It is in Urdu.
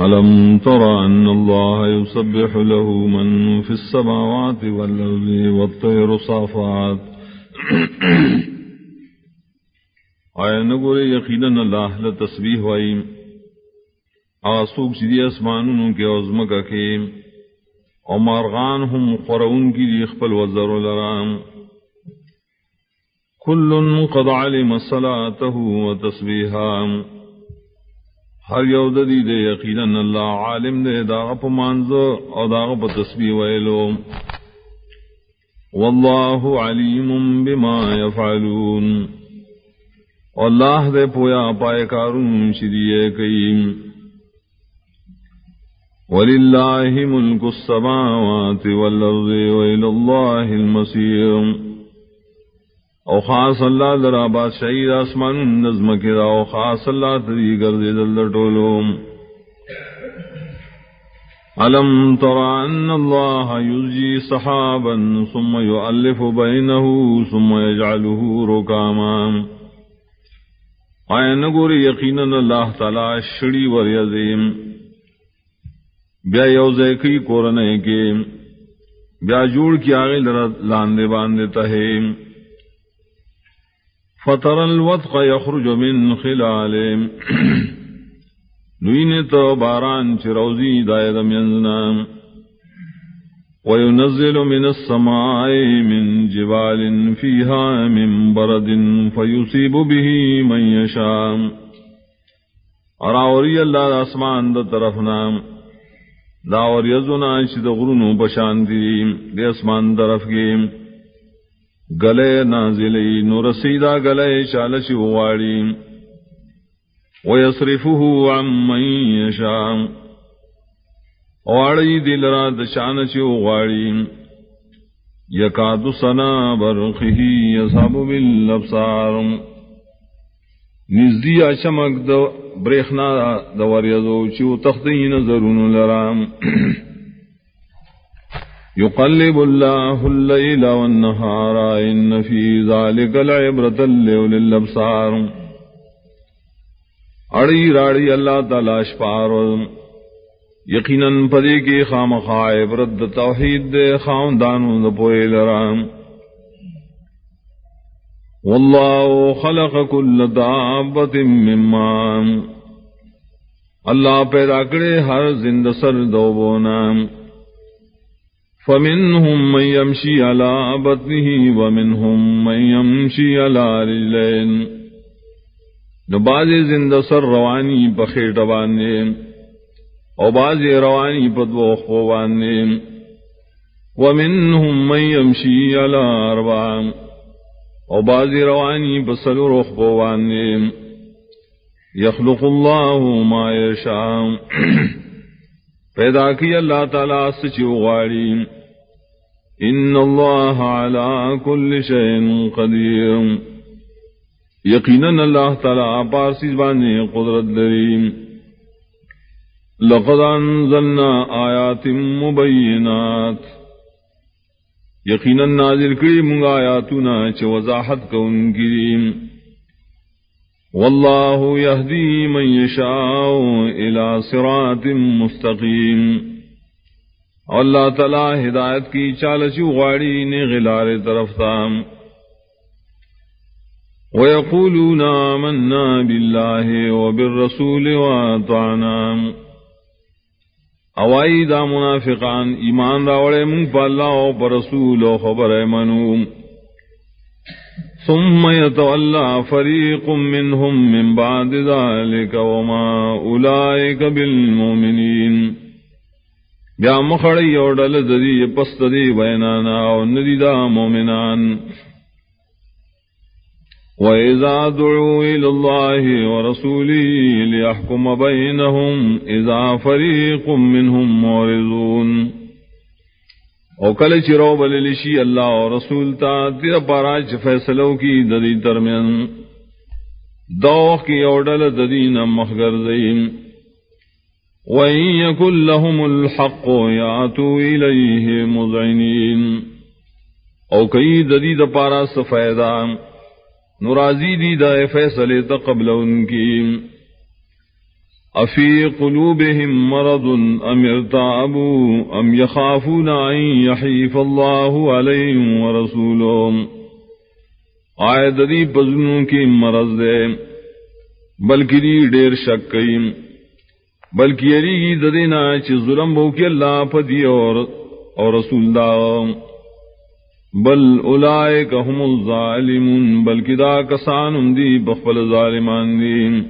ألم تر أن الله يسبح له من في السماوات والأرض والطير صافات؟ آیا نگورے یقیناً اللہ لتسبیح وائی آسوک چیدی اسمانوں کے عظمک کے او مارغان ہم قرون کی لیخ پل وزر لرام. کل قد علم صلاته وتسبیحام ہر یو ددی دے یقینا اللہ عالم دے داغ پ مانزو او داغ پ تسبیح ویلو. واللہ علیم بما يفعلون اللہ دے پویا پائے کارون شریے کئیم وللہ ملک السماوات والارض وإلى الله المصير او خاص اللہ لرا بادشاہی آسمان نظم کے دا، او خاص اللہ تری گردے دل ٹولو. علم ترى ان الله يزجي صحابا ثم يؤلف بينه ثم يجعله ركاما آئے نگوری یقینا اللہ تعالی شڑی ور یزیم بیا یوزے کی کورنے کے، بیا جوڑ کی آگے لاندے باندے تہیم. فتر الوطق يخرج من خلال نوين تو باران چروزي دايد ينزنا وينزل من السماء من جبال فيها من برد فيصيب به من يشاء اراوري الله اسمان دا طرفنا داور یزنا شد غرونو بشاندی دے اسمان طرف گیم. گلے نازلی نور سیدا گلے شالش واڑی ویصرفه عن من یشاء واڑی دل را دشان چو واڑی یکاد سنا برخه یصاب بالابصار۔ نزدی اشمک دو بریخنا دور یزو چو تخدین ضرون لرام۔ يقلب الله الليل والنهار إن في ذلك العبرة لأولي الأبصار. اڑی راڑی اللہ تعالی شپار یقیناً پدی کی خام خائے برد توحید دے خام دانو دپوئے لرام واللہ خلق کل دابت ممان اللہ پیدا کرے ہر زند سر دوبونام فمنهم من يمشي على بطنه ومنهم من يمشي على رجلين نباز زند سر روانی پخیٹ باندے او باز روانی پدو خو باندے ومنهم من يمشي على اربع او باز روانی پسل رخ بو باندے يخلق الله ما يشاء پیدا کی اللہ تعالی سچو غاڑی ان اللہ علی کل شین قدیر۔ یقینا اللہ تعالی پارسی بانے قدرت دریم لقد انزلنا آیات مبینات۔ یقینا نازل کری منگا آیاتنا چھ وضاحت کون کریم واللہ یہدی من یشاء الى صراط مستقیم۔ اللہ تعالی ہدایت کی چالچی غاڑی نے غلار طرف تام ويقولون آمنا بالله وبالرسول واتعنا اوائی دا منافقان ایمان راوڑے منگ پا اللہ و پا رسول و خبر منوم ثم يتولى فريق منهم من بعد ذلك وما أولئك بالمؤمنين. بیا مخڑی اور ڈل ددی پست دی بینانا اور ندی دا مومنان. وَإِذَا دُعُوا إِلَى اللَّهِ وَرَسُولِهِ لِيَحْكُمَ بَيْنَهُمْ إِذَا فَرِيقٌ مِّنْهُمْ مُعْرِضُونَ. او کل چرو بلشی اللہ اور رسول تا تیر پاراج فیصلوں کی ددی درمیان. دوخ کی اوڈل ددی مخگر زیم وَإِن يَكُن لَّهُمُ الْحَقُّ يَأْتُوا إِلَيْهِ مُذْعِنِينَ. او کئی ددی د پارا سفیدا نورازی دی دا فیصلے تا قبل ان کی افی قلوبهم مرض ام ارتابوا ام يخافون ان يحيف الله عليهم ورسولهم؟ آیت دی پزنوں کی مرض دے بلکہ دی ڈیر شک کئیم۔ بلکہ یری گی ددینا چی ظلم بو کی اللہ پدی اور اور رسول دا۔ بل اولائک هم الظالمون، بلکہ دا کسان دی بخبل ظالمان دین۔